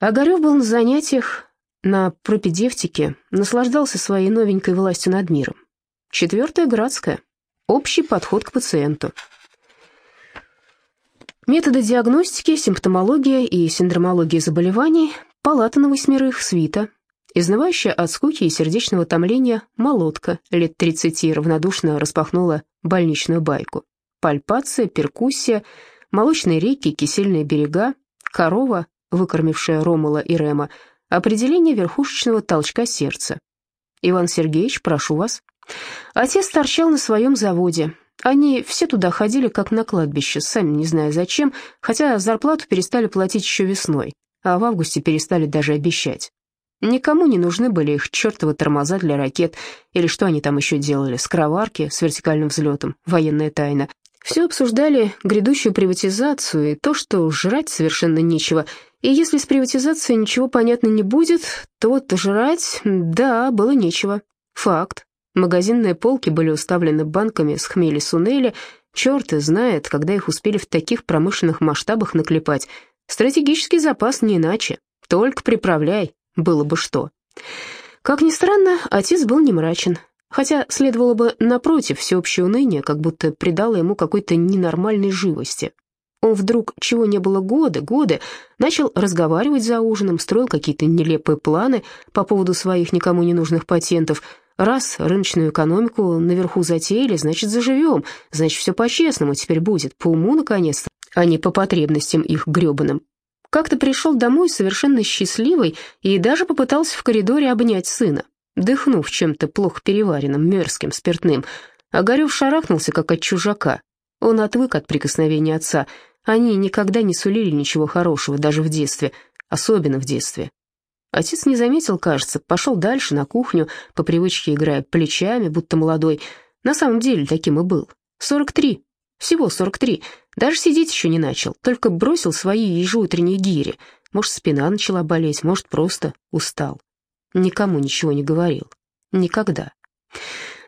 Огарев был на занятиях на пропедевтике, наслаждался своей новенькой властью над миром. Четвертая градская. Общий подход к пациенту. Методы диагностики, симптомология и синдромология заболеваний, палата на восьмерых, свита, изнывающая от скуки и сердечного томления молотка лет 30 равнодушно распахнула больничную байку. Пальпация, перкуссия, молочные реки, кисельные берега, корова, выкормившая Ромула и Рема, определение верхушечного толчка сердца. «Иван Сергеевич, прошу вас». Отец торчал на своем заводе. Они все туда ходили, как на кладбище, сами не зная зачем, хотя зарплату перестали платить еще весной, а в августе перестали даже обещать. Никому не нужны были их чертовы тормоза для ракет, или что они там еще делали, скроварки с вертикальным взлетом, военная тайна. Все обсуждали грядущую приватизацию и то, что жрать совершенно нечего, и если с приватизацией ничего понятно не будет, то вот жрать, да, было нечего. Факт. Магазинные полки были уставлены банками с хмели-сунели, черт знает, когда их успели в таких промышленных масштабах наклепать. Стратегический запас не иначе, только приправляй, было бы что. Как ни странно, отец был не мрачен, хотя следовало бы, напротив, всеобщее уныние как будто придало ему какой-то ненормальной живости. Он вдруг, чего не было годы, годы, начал разговаривать за ужином, строил какие-то нелепые планы по поводу своих никому не нужных патентов. Раз рыночную экономику наверху затеяли, значит, заживем, значит, все по-честному теперь будет, по уму, наконец-то, а не по потребностям их гребаным. Как-то пришел домой совершенно счастливый и даже попытался в коридоре обнять сына, дыхнув чем-то плохо переваренным, мерзким, спиртным. Огарев шарахнулся, как от чужака. Он отвык от прикосновения отца — они никогда не сулили ничего хорошего, даже в детстве, особенно в детстве. Отец не заметил, кажется, пошел дальше, на кухню, по привычке играя плечами, будто молодой. На самом деле таким и был. Сорок три. Всего сорок три. Даже сидеть еще не начал, только бросил свои ежеутренние гири. Может, спина начала болеть, может, просто устал. Никому ничего не говорил. Никогда.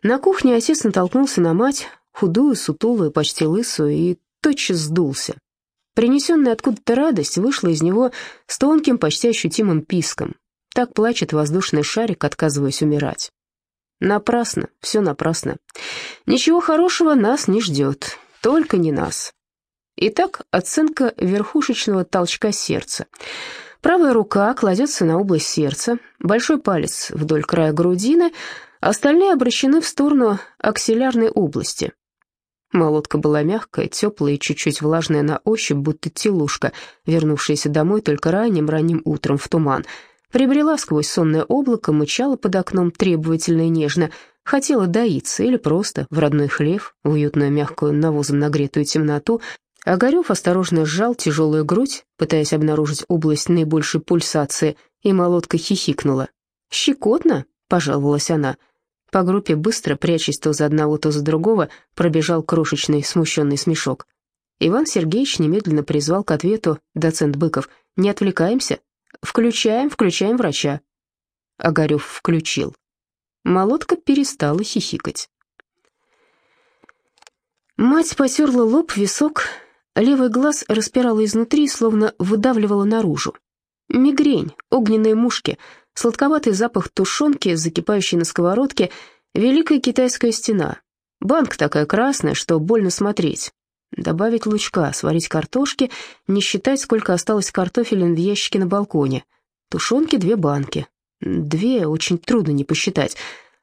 На кухне отец натолкнулся на мать, худую, сутулую, почти лысую, и тотчас сдулся. Принесенная откуда-то радость вышла из него с тонким, почти ощутимым писком. Так плачет воздушный шарик, отказываясь умирать. Напрасно, все напрасно. Ничего хорошего нас не ждет, только не нас. Итак, оценка верхушечного толчка сердца. Правая рука кладется на область сердца, большой палец вдоль края грудины, остальные обращены в сторону аксиллярной области. Молотка была мягкая, теплая и чуть-чуть влажная на ощупь, будто телушка, вернувшаяся домой только ранним-ранним утром в туман. Прибрела сквозь сонное облако, мычала под окном требовательно и нежно, хотела доиться или просто в родной хлев, в уютную мягкую навозом нагретую темноту. Огарев осторожно сжал тяжелую грудь, пытаясь обнаружить область наибольшей пульсации, и молотка хихикнула. «Щекотно?» — пожаловалась она — по группе быстро, прячась то за одного, то за другого, пробежал крошечный смущенный смешок. Иван Сергеевич немедленно призвал к ответу доцент Быков. «Не отвлекаемся? Включаем, включаем врача». Огарев включил. Молотка перестала хихикать. Мать потерла лоб, висок, левый глаз распирала изнутри, словно выдавливала наружу. Мигрень, огненные мушки — сладковатый запах тушенки, закипающей на сковородке, великая китайская стена. Банк такая красная, что больно смотреть. Добавить лучка, сварить картошки, не считать, сколько осталось картофелин в ящике на балконе. Тушенки две банки. Две очень трудно не посчитать.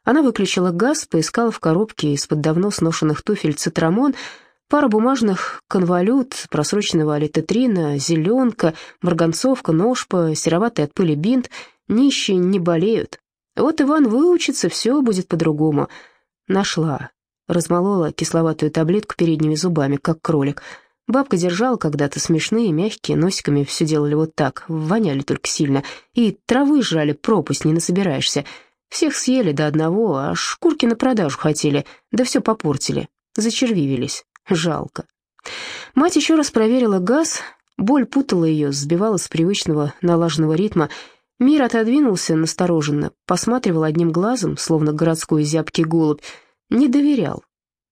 Она выключила газ, поискала в коробке из-под давно сношенных туфель цитрамон, пара бумажных конвалют, просроченного алитетрина, зеленка, марганцовка, ножпа, сероватый от пыли бинт — Нищие не болеют. Вот Иван выучится, все будет по-другому. Нашла. Размолола кисловатую таблетку передними зубами, как кролик. Бабка держала когда-то смешные, мягкие, носиками все делали вот так, воняли только сильно. И травы жрали, пропасть не насобираешься. Всех съели до одного, а шкурки на продажу хотели, да все попортили. Зачервивились. Жалко. Мать еще раз проверила газ, боль путала ее, сбивала с привычного налаженного ритма, Мир отодвинулся настороженно, посматривал одним глазом, словно городской зябкий голубь, не доверял.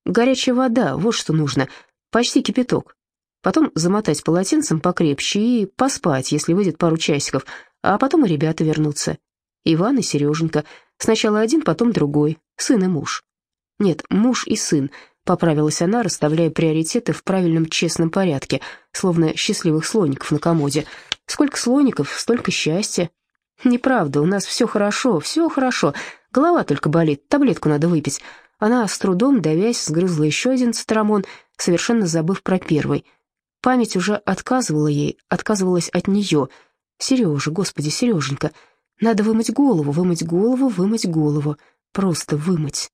Горячая вода, вот что нужно, почти кипяток. потом замотать полотенцем покрепче и поспать, если выйдет пару часиков, а потом и ребята вернутся. Иван и Сереженька. Сначала один, потом другой, сын и муж. Нет, муж и сын, поправилась она, расставляя приоритеты в правильном честном порядке, словно счастливых слоников на комоде. Сколько слоников, столько счастья. Неправда, у нас все хорошо, все хорошо. Голова только болит, таблетку надо выпить. Она с трудом, давясь, сгрызла еще один цитрамон, совершенно забыв про первый. Память уже отказывала ей, отказывалась от нее. «Сережа, господи, Сереженька, надо вымыть голову, вымыть голову, вымыть голову, просто вымыть».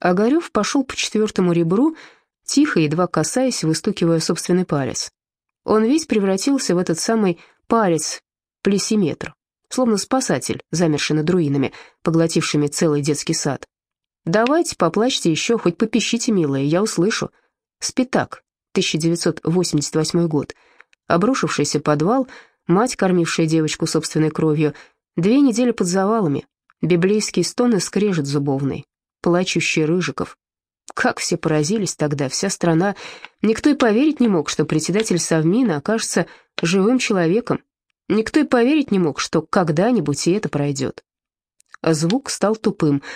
Огарев пошел по четвертому ребру, тихо, едва касаясь, выстукивая собственный палец. Он весь превратился в этот самый палец, плесиметр, словно спасатель, замерший над руинами, поглотившими целый детский сад. «Давайте, поплачьте еще, хоть попищите, милая, я услышу». Спитак, 1988 год. Обрушившийся подвал, мать, кормившая девочку собственной кровью, две недели под завалами, библейские стоны скрежет зубовный, плачущий Рыжиков. Как все поразились тогда, вся страна. Никто и поверить не мог, что председатель Совмина окажется живым человеком. Никто и поверить не мог, что когда-нибудь и это пройдет. А звук стал тупым —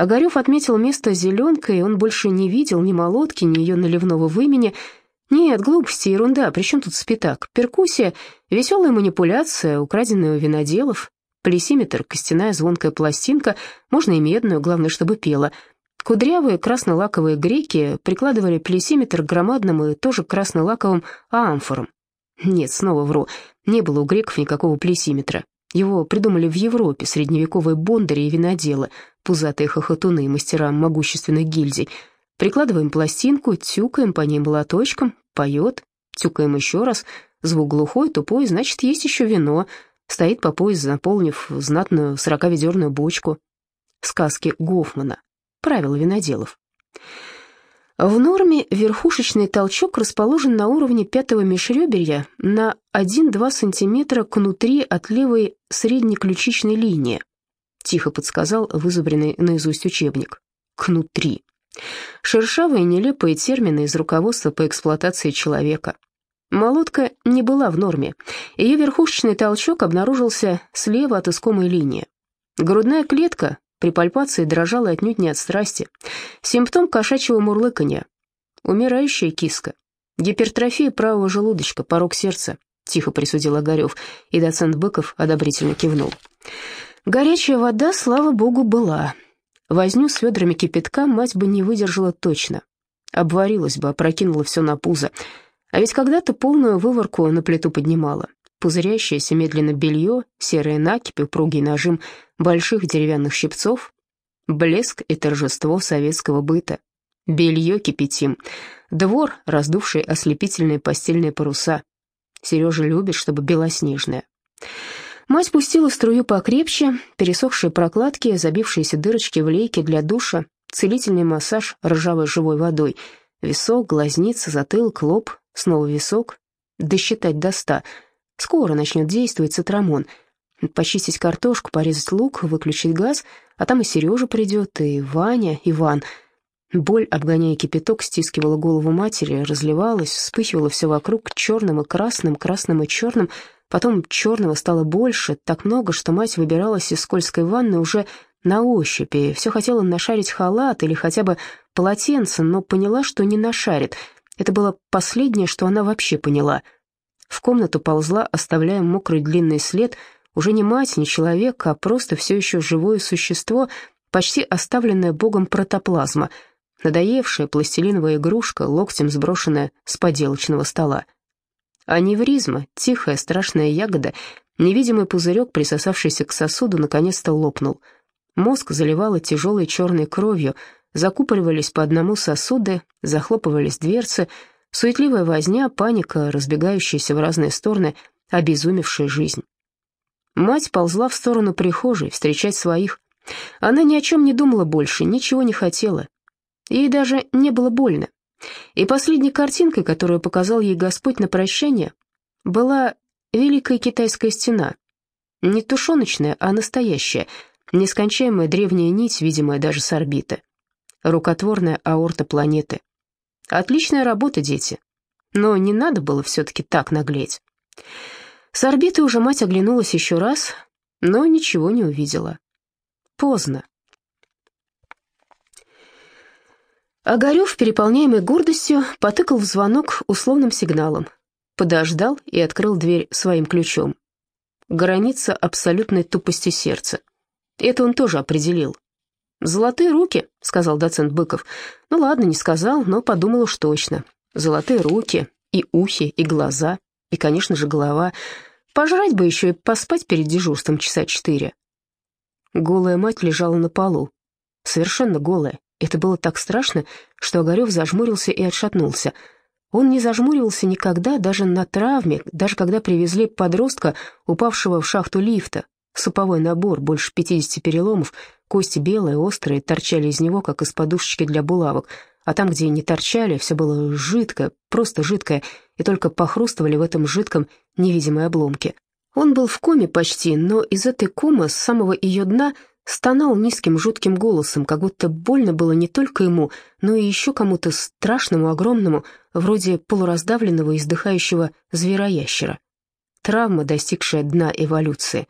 Огарев отметил место зеленкой, он больше не видел ни молотки, ни ее наливного вымени. Нет, глупости, ерунда, при чем тут спитак? Перкуссия, веселая манипуляция, украденная у виноделов. Полисиметр, костяная звонкая пластинка, можно и медную, главное, чтобы пела. Кудрявые краснолаковые греки прикладывали полисиметр к громадным и тоже краснолаковым амфорам. Нет, снова вру, не было у греков никакого плесиметра. Его придумали в Европе средневековые бондари и виноделы, пузатые хохотуны и мастера могущественных гильдий. Прикладываем пластинку, тюкаем по ней молоточком, поет, тюкаем еще раз. Звук глухой, тупой, значит, есть еще вино. Стоит по пояс, наполнив знатную сороковедерную бочку. Сказки Гофмана. Правила виноделов. В норме верхушечный толчок расположен на уровне пятого межреберья на 1-2 см кнутри от левой среднеключичной линии, тихо подсказал вызубренный наизусть учебник. Кнутри. Шершавые нелепые термины из руководства по эксплуатации человека. Молотка не была в норме. Ее верхушечный толчок обнаружился слева от искомой линии. Грудная клетка при пальпации дрожала отнюдь не от страсти. Симптом кошачьего мурлыканья. Умирающая киска. Гипертрофия правого желудочка, порог сердца, тихо присудил Огарев, и доцент Быков одобрительно кивнул. Горячая вода, слава богу, была. Возню с ведрами кипятка мать бы не выдержала точно. Обварилась бы, опрокинула все на пузо. А ведь когда-то полную выворку на плиту поднимала пузырящееся медленно белье, серые накипи, упругий нажим больших деревянных щипцов, блеск и торжество советского быта. Белье кипятим, двор, раздувший ослепительные постельные паруса. Сережа любит, чтобы белоснежное. Мать пустила струю покрепче, пересохшие прокладки, забившиеся дырочки в лейке для душа, целительный массаж ржавой живой водой, висок, глазница, затылок, лоб, снова висок, досчитать до ста — Скоро начнет действовать цитрамон. Почистить картошку, порезать лук, выключить газ, а там и Сережа придет, и Ваня, Иван. Боль, обгоняя кипяток, стискивала голову матери, разливалась, вспыхивала все вокруг черным и красным, красным и черным. Потом черного стало больше, так много, что мать выбиралась из скользкой ванны уже на ощупь, и все хотела нашарить халат или хотя бы полотенце, но поняла, что не нашарит. Это было последнее, что она вообще поняла — в комнату ползла, оставляя мокрый длинный след, уже не мать, не человек, а просто все еще живое существо, почти оставленное богом протоплазма, надоевшая пластилиновая игрушка, локтем сброшенная с поделочного стола. Аневризма, тихая страшная ягода, невидимый пузырек, присосавшийся к сосуду, наконец-то лопнул. Мозг заливало тяжелой черной кровью, закупоривались по одному сосуды, захлопывались дверцы — Суетливая возня, паника, разбегающаяся в разные стороны, обезумевшая жизнь. Мать ползла в сторону прихожей, встречать своих. Она ни о чем не думала больше, ничего не хотела. Ей даже не было больно. И последней картинкой, которую показал ей Господь на прощание, была Великая Китайская стена. Не тушеночная, а настоящая, нескончаемая древняя нить, видимая даже с орбиты. Рукотворная аорта планеты. Отличная работа, дети. но не надо было все-таки так наглеть. С орбиты уже мать оглянулась еще раз, но ничего не увидела. Поздно. Огарев, переполняемый гордостью, потыкал в звонок условным сигналом, подождал и открыл дверь своим ключом. Граница абсолютной тупости сердца. Это он тоже определил. «Золотые руки», — сказал доцент Быков. «Ну ладно, не сказал, но подумал уж точно. Золотые руки, и ухи, и глаза, и, конечно же, голова. Пожрать бы еще и поспать перед дежурством часа четыре». Голая мать лежала на полу. Совершенно голая. Это было так страшно, что Огарев зажмурился и отшатнулся. Он не зажмуривался никогда, даже на травме, даже когда привезли подростка, упавшего в шахту лифта. Суповой набор, больше 50 переломов, кости белые, острые, торчали из него, как из подушечки для булавок, а там, где не торчали, все было жидкое, просто жидкое, и только похрустывали в этом жидком невидимые обломки. Он был в коме почти, но из этой комы, с самого ее дна, стонал низким жутким голосом, как будто больно было не только ему, но и еще кому-то страшному, огромному, вроде полураздавленного издыхающего звероящера. Травма, достигшая дна эволюции.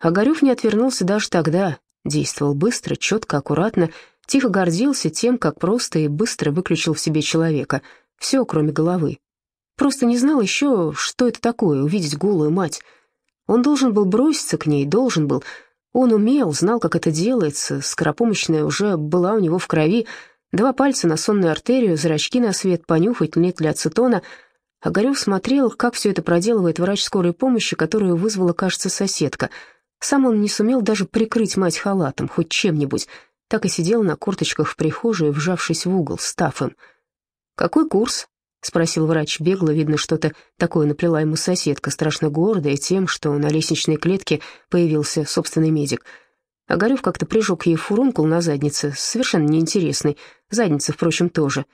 Огарев не отвернулся даже тогда, действовал быстро, четко, аккуратно, тихо гордился тем, как просто и быстро выключил в себе человека, все, кроме головы. Просто не знал еще, что это такое, увидеть голую мать. Он должен был броситься к ней, должен был, он умел, знал, как это делается, скоропомощная уже была у него в крови, два пальца на сонную артерию, зрачки на свет, понюхать, нет ли ацетона. Огарев смотрел, как все это проделывает врач скорой помощи, которую вызвала, кажется, соседка. Сам он не сумел даже прикрыть мать халатом, хоть чем-нибудь, так и сидел на корточках в прихожей, вжавшись в угол, став им. «Какой курс?» — спросил врач бегло, видно, что-то такое наплела ему соседка, страшно гордая тем, что на лестничной клетке появился собственный медик. Огарев как-то прижег ей фурункул на заднице, совершенно неинтересный, задница, впрочем, тоже.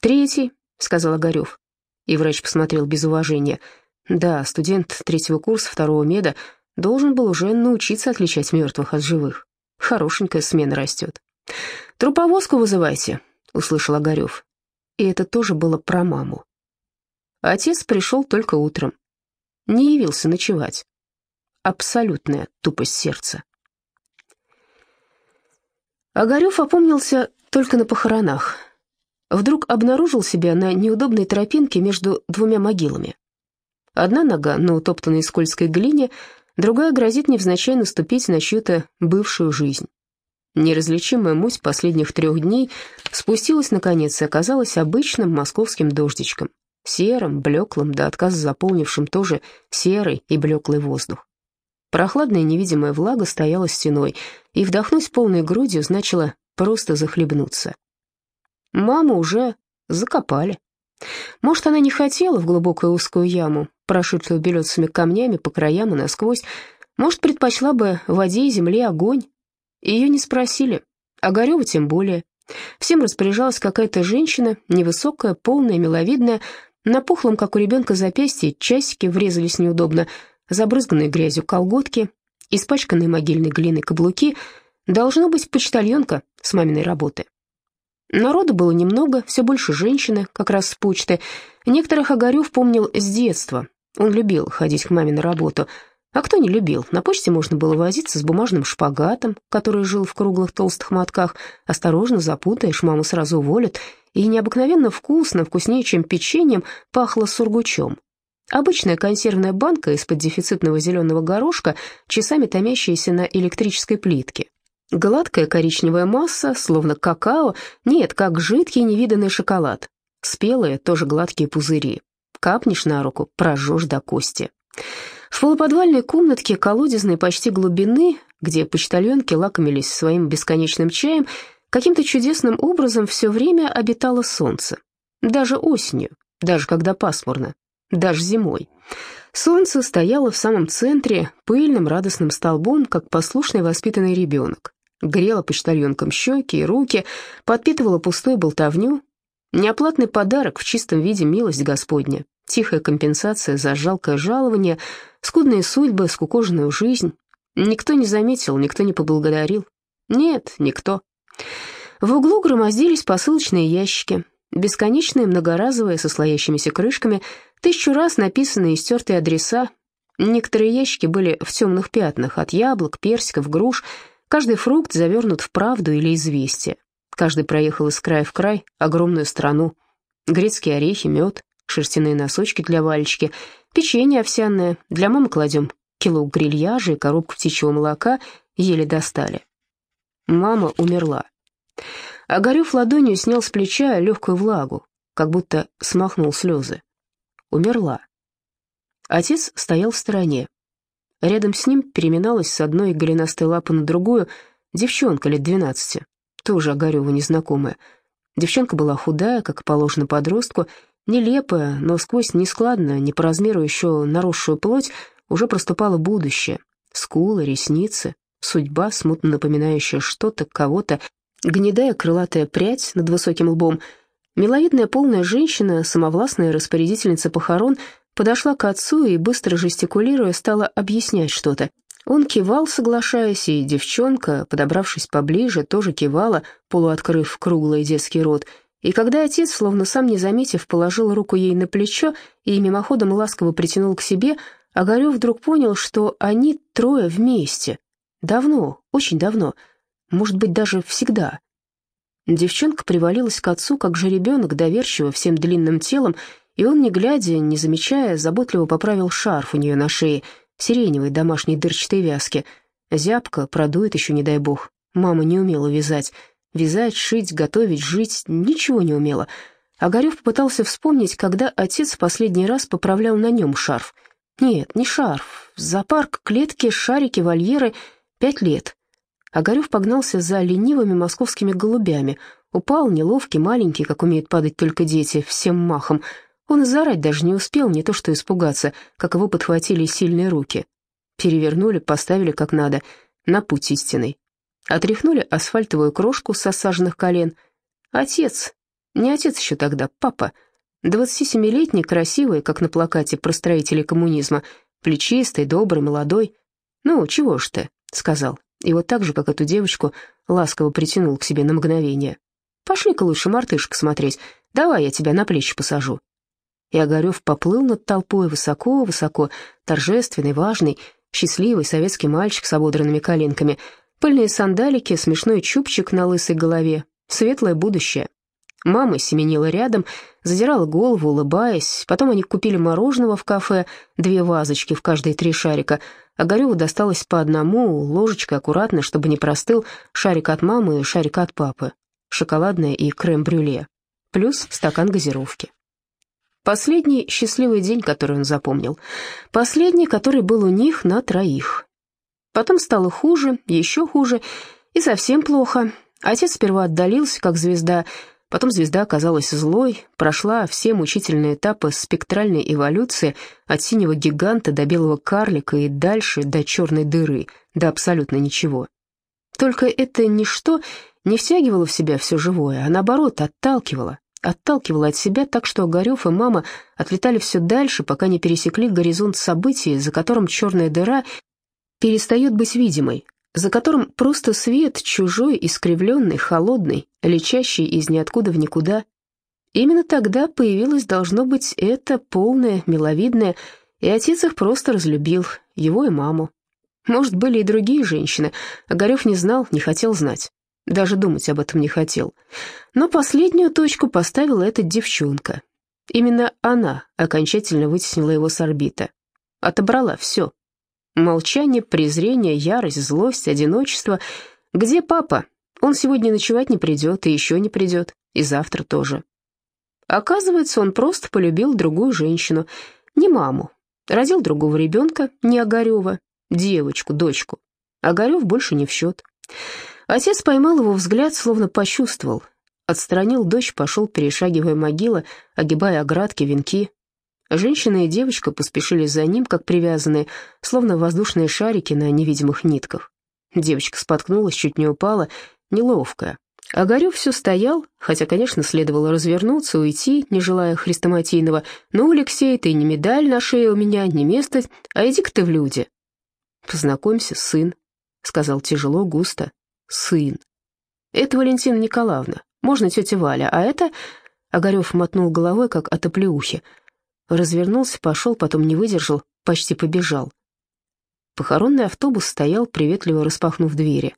«Третий», — сказал Огарев. И врач посмотрел без уважения. «Да, студент третьего курса второго меда должен был уже научиться отличать мертвых от живых. Хорошенькая смена растет». «Труповозку вызывайте», — услышал Огарев и это тоже было про маму. Отец пришел только утром. Не явился ночевать. Абсолютная тупость сердца. Огарев опомнился только на похоронах. Вдруг обнаружил себя на неудобной тропинке между двумя могилами. Одна нога на утоптанной скользкой глине, другая грозит невзначай наступить на чью-то бывшую жизнь. Неразличимая муть последних трех дней спустилась наконец и оказалась обычным московским дождичком, серым, блеклым, до отказа заполнившим тоже серый и блеклый воздух. Прохладная невидимая влага стояла стеной, и вдохнуть полной грудью значило просто захлебнуться. Маму уже закопали. Может, она не хотела в глубокую узкую яму, прошитую белесыми камнями по краям и насквозь, может, предпочла бы воде и земле огонь, ее не спросили, а Горева тем более. Всем распоряжалась какая-то женщина, невысокая, полная, миловидная, на пухлом, как у ребенка, запястье часики врезались неудобно, забрызганные грязью колготки, испачканные могильной глиной каблуки. Должно быть почтальонка с маминой работы. Народу было немного, все больше женщины, как раз с почты. Некоторых Огарев помнил с детства. Он любил ходить к маме на работу – а кто не любил? На почте можно было возиться с бумажным шпагатом, который жил в круглых толстых мотках. Осторожно запутаешь, маму сразу уволят. И необыкновенно вкусно, вкуснее, чем печеньем, пахло сургучом. Обычная консервная банка из-под дефицитного зеленого горошка, часами томящаяся на электрической плитке. Гладкая коричневая масса, словно какао, нет, как жидкий невиданный шоколад. Спелые, тоже гладкие пузыри. Капнешь на руку, прожжешь до кости. В полуподвальной комнатке колодезной почти глубины, где почтальонки лакомились своим бесконечным чаем, каким-то чудесным образом все время обитало солнце. Даже осенью, даже когда пасмурно, даже зимой. Солнце стояло в самом центре, пыльным радостным столбом, как послушный воспитанный ребенок. Грело почтальонкам щеки и руки, подпитывало пустую болтовню. Неоплатный подарок в чистом виде милость Господня, тихая компенсация за жалкое жалование — Скудные судьбы, скукоженную жизнь. Никто не заметил, никто не поблагодарил. Нет, никто. В углу громоздились посылочные ящики. Бесконечные, многоразовые, со слоящимися крышками, тысячу раз написанные и стертые адреса. Некоторые ящики были в темных пятнах, от яблок, персиков, груш. Каждый фрукт завернут в правду или известие. Каждый проехал из края в край огромную страну. Грецкие орехи, мед, шерстяные носочки для Валечки, печенье овсяное, для мамы кладем кило грильяжа и коробку птичьего молока, еле достали. Мама умерла. Огарев ладонью снял с плеча легкую влагу, как будто смахнул слезы. Умерла. Отец стоял в стороне. Рядом с ним переминалась с одной голенастой лапы на другую девчонка лет двенадцати, тоже Огареву незнакомая. Девчонка была худая, как положено подростку, нелепая, но сквозь нескладно, не по размеру еще наросшую плоть уже проступало будущее. Скулы, ресницы, судьба, смутно напоминающая что-то, кого-то, гнедая крылатая прядь над высоким лбом. Миловидная полная женщина, самовластная распорядительница похорон, подошла к отцу и, быстро жестикулируя, стала объяснять что-то. Он кивал, соглашаясь, и девчонка, подобравшись поближе, тоже кивала, полуоткрыв круглый детский рот. И когда отец, словно сам не заметив, положил руку ей на плечо и мимоходом ласково притянул к себе, Огарев вдруг понял, что они трое вместе. Давно, очень давно — может быть, даже всегда. Девчонка привалилась к отцу, как же ребенок, доверчиво всем длинным телом, и он, не глядя, не замечая, заботливо поправил шарф у нее на шее, сиреневой домашней дырчатой вязки. Зябко, продует еще, не дай бог. Мама не умела вязать. Вязать, шить, готовить, жить — ничего не умела. Огарев попытался вспомнить, когда отец в последний раз поправлял на нем шарф. Нет, не шарф. Зоопарк, клетки, шарики, вольеры — пять лет. Огарев погнался за ленивыми московскими голубями. Упал, неловкий, маленький, как умеют падать только дети, всем махом. Он и даже не успел, не то что испугаться, как его подхватили сильные руки. Перевернули, поставили как надо, на путь истинный. Отряхнули асфальтовую крошку с осаженных колен. Отец, не отец еще тогда, папа, 27-летний, красивый, как на плакате про строителей коммунизма, плечистый, добрый, молодой. «Ну, чего ж ты?» — сказал. И вот так же, как эту девочку, ласково притянул к себе на мгновение. «Пошли-ка лучше мартышек смотреть, давай я тебя на плечи посажу». И Огарев поплыл над толпой высоко-высоко, торжественный, важный, счастливый советский мальчик с ободранными коленками, пыльные сандалики, смешной чубчик на лысой голове, светлое будущее. Мама семенила рядом, задирала голову, улыбаясь. Потом они купили мороженого в кафе, две вазочки в каждой три шарика. Огареву досталось по одному, ложечкой аккуратно, чтобы не простыл, шарик от мамы и шарик от папы. Шоколадное и крем-брюле. Плюс стакан газировки. Последний счастливый день, который он запомнил. Последний, который был у них на троих. Потом стало хуже, еще хуже и совсем плохо. Отец сперва отдалился, как звезда, Потом звезда оказалась злой, прошла все мучительные этапы спектральной эволюции от синего гиганта до белого карлика и дальше до черной дыры, до абсолютно ничего. Только это ничто не втягивало в себя все живое, а наоборот отталкивало, отталкивало от себя так, что Огарев и мама отлетали все дальше, пока не пересекли горизонт событий, за которым черная дыра перестает быть видимой, за которым просто свет, чужой, искривленный, холодный, лечащий из ниоткуда в никуда. Именно тогда появилось, должно быть, это полное, миловидное, и отец их просто разлюбил, его и маму. Может, были и другие женщины, Огарев не знал, не хотел знать. Даже думать об этом не хотел. Но последнюю точку поставила эта девчонка. Именно она окончательно вытеснила его с орбиты. Отобрала все, Молчание, презрение, ярость, злость, одиночество. Где папа? Он сегодня ночевать не придет, и еще не придет, и завтра тоже. Оказывается, он просто полюбил другую женщину, не маму. Родил другого ребенка, не Огарева, девочку, дочку. Огарев больше не в счет. Отец поймал его взгляд, словно почувствовал. Отстранил дочь, пошел, перешагивая могилы, огибая оградки, венки, Женщина и девочка поспешили за ним, как привязанные, словно воздушные шарики на невидимых нитках. Девочка споткнулась, чуть не упала, неловкая. Огарев все стоял, хотя, конечно, следовало развернуться, уйти, не желая хрестоматийного. «Ну, Алексей, ты не медаль на шее у меня, не место, а иди-ка ты в люди». «Познакомься, сын», — сказал тяжело, густо. «Сын». «Это Валентина Николаевна, можно тетя Валя, а это Огарев мотнул головой, как от оплеухи. Развернулся, пошел, потом не выдержал, почти побежал. Похоронный автобус стоял, приветливо распахнув двери.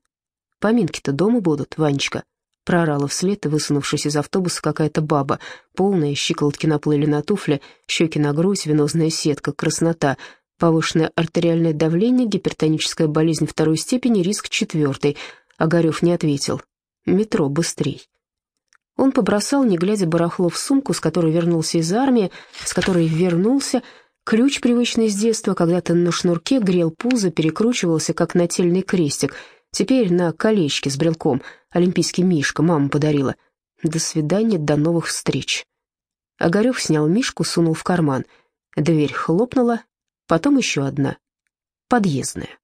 «Поминки-то дома будут, Ванечка», — проорала вслед и, высунувшись из автобуса, какая-то баба, полная, щиколотки наплыли на туфли, щеки на грудь, венозная сетка, краснота, повышенное артериальное давление, гипертоническая болезнь второй степени, риск четвертый. Огарев не ответил. «Метро, быстрей». Он побросал, не глядя, барахло в сумку, с которой вернулся из армии, с которой вернулся. Ключ, привычный с детства, когда-то на шнурке грел пузо, перекручивался, как нательный крестик. Теперь на колечке с брелком. Олимпийский мишка мама подарила. До свидания, до новых встреч. Огарев снял мишку, сунул в карман. Дверь хлопнула, потом еще одна. Подъездная.